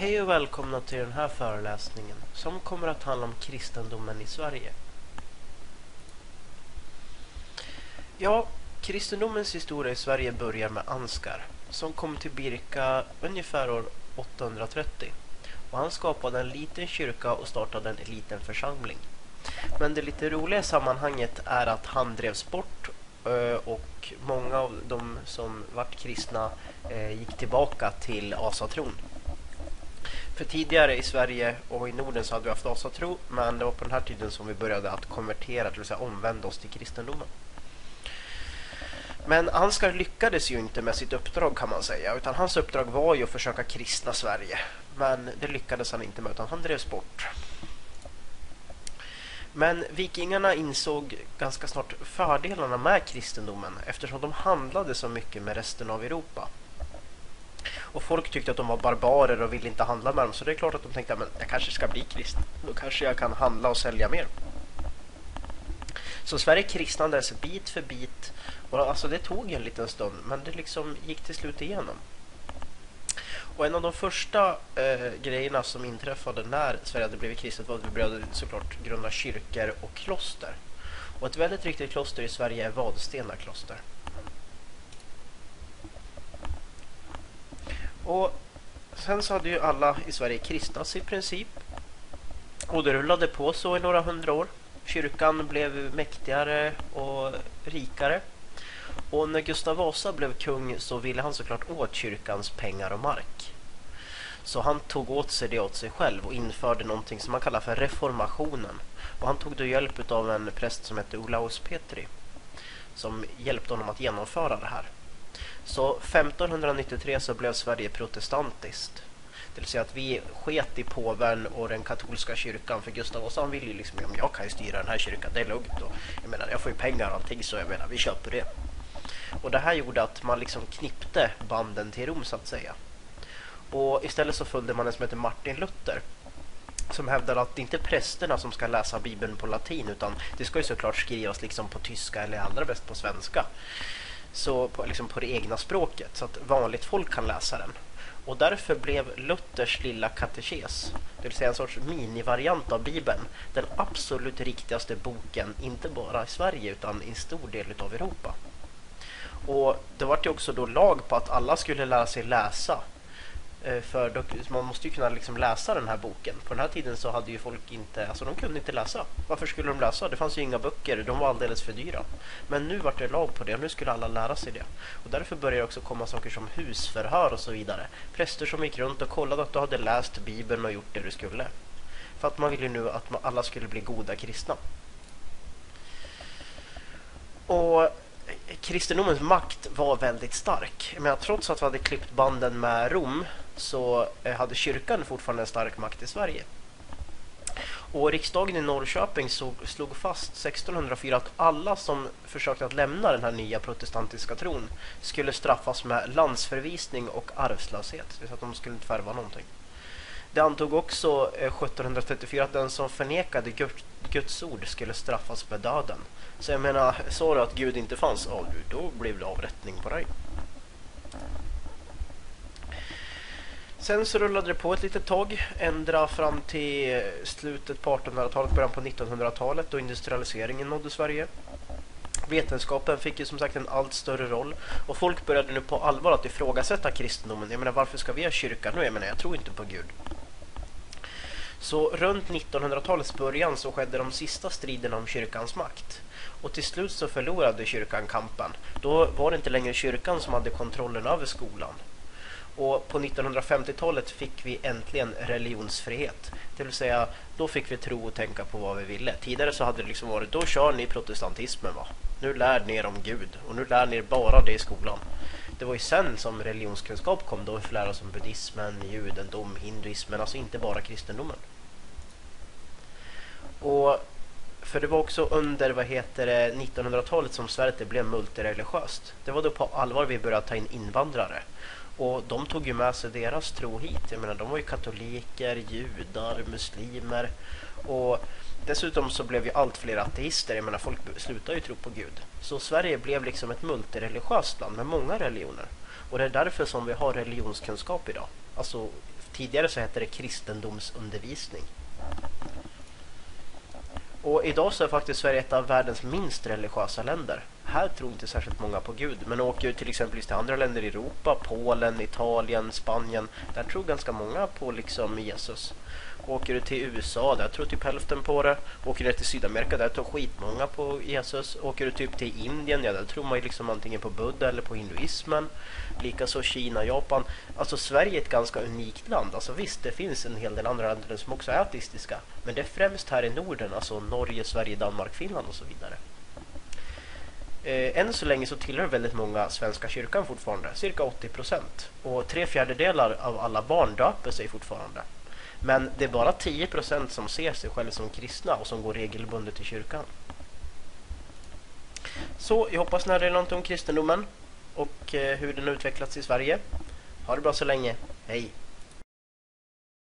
Hej och välkomna till den här föreläsningen som kommer att handla om kristendomen i Sverige. Ja, kristendomens historia i Sverige börjar med Ansgar som kom till Birka ungefär år 830. Och han skapade en liten kyrka och startade en liten församling. Men det lite roliga i sammanhanget är att han drevs bort eh, och många av de som vart kristna eh, gick tillbaka till asatron. För tidigare i Sverige och i Norden så hade vi haft asatro men det var på den här tiden som vi började att konvertera, det vill säga omvända oss till kristendomen. Men Ansgar lyckades ju inte med sitt uppdrag kan man säga utan hans uppdrag var ju att försöka kristna Sverige. Men det lyckades han inte med utan han drevs bort. Men vikingarna insåg ganska snart fördelarna med kristendomen eftersom de handlade så mycket med resten av Europa. Och folk tyckte att de var barbarer och ville inte handla med dem. Så det är klart att de tänkte att jag kanske ska bli kristen. Då kanske jag kan handla och sälja mer. Så Sverige kristnades bit för bit. Och alltså det tog en liten stund. Men det liksom gick till slut igenom. Och en av de första eh, grejerna som inträffade när Sverige hade blivit kristet var att vi började såklart grunda kyrkor och kloster. Och ett väldigt riktigt kloster i Sverige är Vadstena kloster. Och sen så hade ju alla i Sverige kristnats i princip. Och det rullade på så i några hundra år. Kyrkan blev mäktigare och rikare. Och när Gustav Vasa blev kung så ville han såklart åt kyrkans pengar och mark. Så han tog åt sig det åt sig själv och införde någonting som man kallar för reformationen. Och han tog då hjälp av en präst som hette Olaus Petri. Som hjälpte honom att genomföra det här. Så 1593 så blev Sverige protestantiskt. Det vill säga att vi sket i påven och den katolska kyrkan för Gustav Vasa han ville ju liksom, om jag kan ju styra den här kyrkan, det är lugnt. Och, jag menar, jag får ju pengar och allting så jag menar, vi köper det. Och det här gjorde att man liksom knippte banden till Rom så att säga. Och istället så följde man en som heter Martin Luther som hävdade att det inte är prästerna som ska läsa Bibeln på latin utan det ska ju såklart skrivas liksom på tyska eller allra bäst på svenska så på, liksom på det egna språket så att vanligt folk kan läsa den. Och därför blev Luthers lilla katekes, det vill säga en sorts minivariant av Bibeln, den absolut riktigaste boken, inte bara i Sverige utan i en stor del av Europa. Och det var ju också då lag på att alla skulle lära sig läsa Eh, för man måste ju kunna liksom läsa den här boken. På den här tiden så hade ju folk inte, alltså de kunde inte läsa. Varför skulle de läsa? Det fanns ju inga böcker, de var alldeles för dyra. Men nu vart det lag på det och nu skulle alla lära sig det. Och därför började också komma saker som husförhör och så vidare. Präster som gick runt och kollade att du hade läst Bibeln och gjort det du skulle. För att man ville nu att alla skulle bli goda kristna. Och kristendomens makt var väldigt stark. Men trots att vi hade klippt banden med Rom så eh, hade kyrkan fortfarande en stark makt i Sverige. Och riksdagen i Norrköping slog fast 1604 att alla som försökte att lämna den här nya protestantiska tron skulle straffas med landsförvisning och arvslöshet. Så att de skulle inte värva någonting. Det antog också eh, 1734 att den som förnekade Guds ord skulle straffas med döden. Så jag menar, sa du att Gud inte fanns, ja, då blev det avrättning på dig. Sen så rullade det på ett litet tag, ända fram till slutet på 1800-talet, början på 1900-talet då industrialiseringen nådde Sverige. Vetenskapen fick ju som sagt en allt större roll och folk började nu på allvar att ifrågasätta kristendomen. Jag menar, varför ska vi ha kyrka nu? Jag menar, jag tror inte på Gud. Så runt 1900-talets början så skedde de sista striderna om kyrkans makt. Och till slut så förlorade kyrkan kampen. Då var det inte längre kyrkan som hade kontrollen över skolan. Och på 1950-talet fick vi äntligen religionsfrihet. Det vill säga, då fick vi tro och tänka på vad vi ville. Tidigare så hade det liksom varit, då kör ni protestantismen va. Nu lär ni er om Gud och nu lär ni er bara det i skolan. Det var ju sen som religionskunskap kom, då vi får lära oss om buddhismen, judendom, hinduismen, alltså inte bara kristendomen. Och för det var också under vad heter 1900-talet som Sverige blev multireligiöst. Det var då på allvar vi började ta in invandrare. Och de tog ju med sig deras tro hit. Jag menar, de var ju katoliker, judar, muslimer. Och dessutom så blev ju allt fler ateister. Jag menar, folk slutade ju tro på Gud. Så Sverige blev liksom ett multireligiöst land med många religioner. Och det är därför som vi har religionskunskap idag. Alltså Tidigare så hette det kristendomsundervisning. Och idag så är faktiskt Sverige ett av världens minst religiösa länder. Här tror inte särskilt många på Gud. Men åker du till exempel till andra länder i Europa, Polen, Italien, Spanien. Där tror ganska många på liksom Jesus. Åker du till USA, där tror typ hälften på det. Åker du till Sydamerika, där tror skitmånga på Jesus. Åker du typ till Indien, ja där tror man ju liksom antingen på Buddha eller på hinduismen. Likaså Kina, Japan. Alltså Sverige är ett ganska unikt land. Alltså visst, det finns en hel del andra länder som också är ateistiska. Men det är främst här i Norden, alltså Norge, Sverige, Danmark, Finland och så vidare. Eh, än så länge så tillhör väldigt många Svenska kyrkan fortfarande, cirka 80 procent. Och tre fjärdedelar av alla barn döper sig fortfarande. Men det är bara 10 procent som ser sig själva som kristna och som går regelbundet till kyrkan. Så jag hoppas ni hade något om kristendomen och eh, hur den har utvecklats i Sverige. Ha det bra så länge. Hej!